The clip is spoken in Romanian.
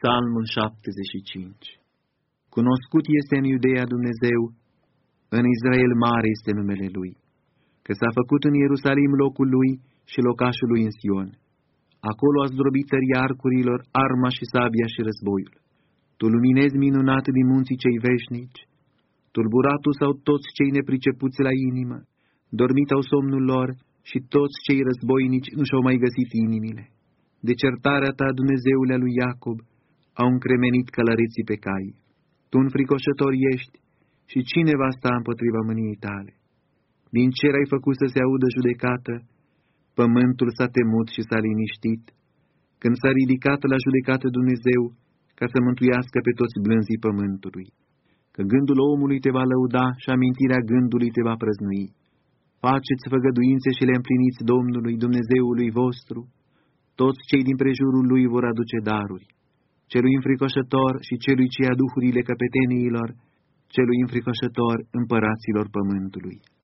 Psalmul 75 Cunoscut este în Iudeea Dumnezeu, în Israel mare este numele Lui, că s-a făcut în Ierusalim locul Lui și locașul Lui în Sion. Acolo a zdrobit tăria arcurilor, arma și sabia și războiul. Tu luminezi minunat din munții cei veșnici, tulburatul sau toți cei nepricepuți la inimă, dormit au somnul lor și toți cei războinici nu și-au mai găsit inimile. De certarea ta, Dumnezeule lui Iacob, au încremenit călăreții pe cai. Tu înfricoșător ești și cine va sta împotriva mâniei tale? Din cer ai făcut să se audă judecată, pământul s-a temut și s-a liniștit, când s-a ridicat la judecată Dumnezeu ca să mântuiască pe toți blânzii pământului. Că gândul omului te va lăuda și amintirea gândului te va prăznui. Faceți făgăduințe și le împliniți Domnului Dumnezeului vostru, toți cei din prejurul lui vor aduce daruri, celui înfricoșător și celui ce ia duhurile căpeteniilor, celui înfricoșător împăraților pământului.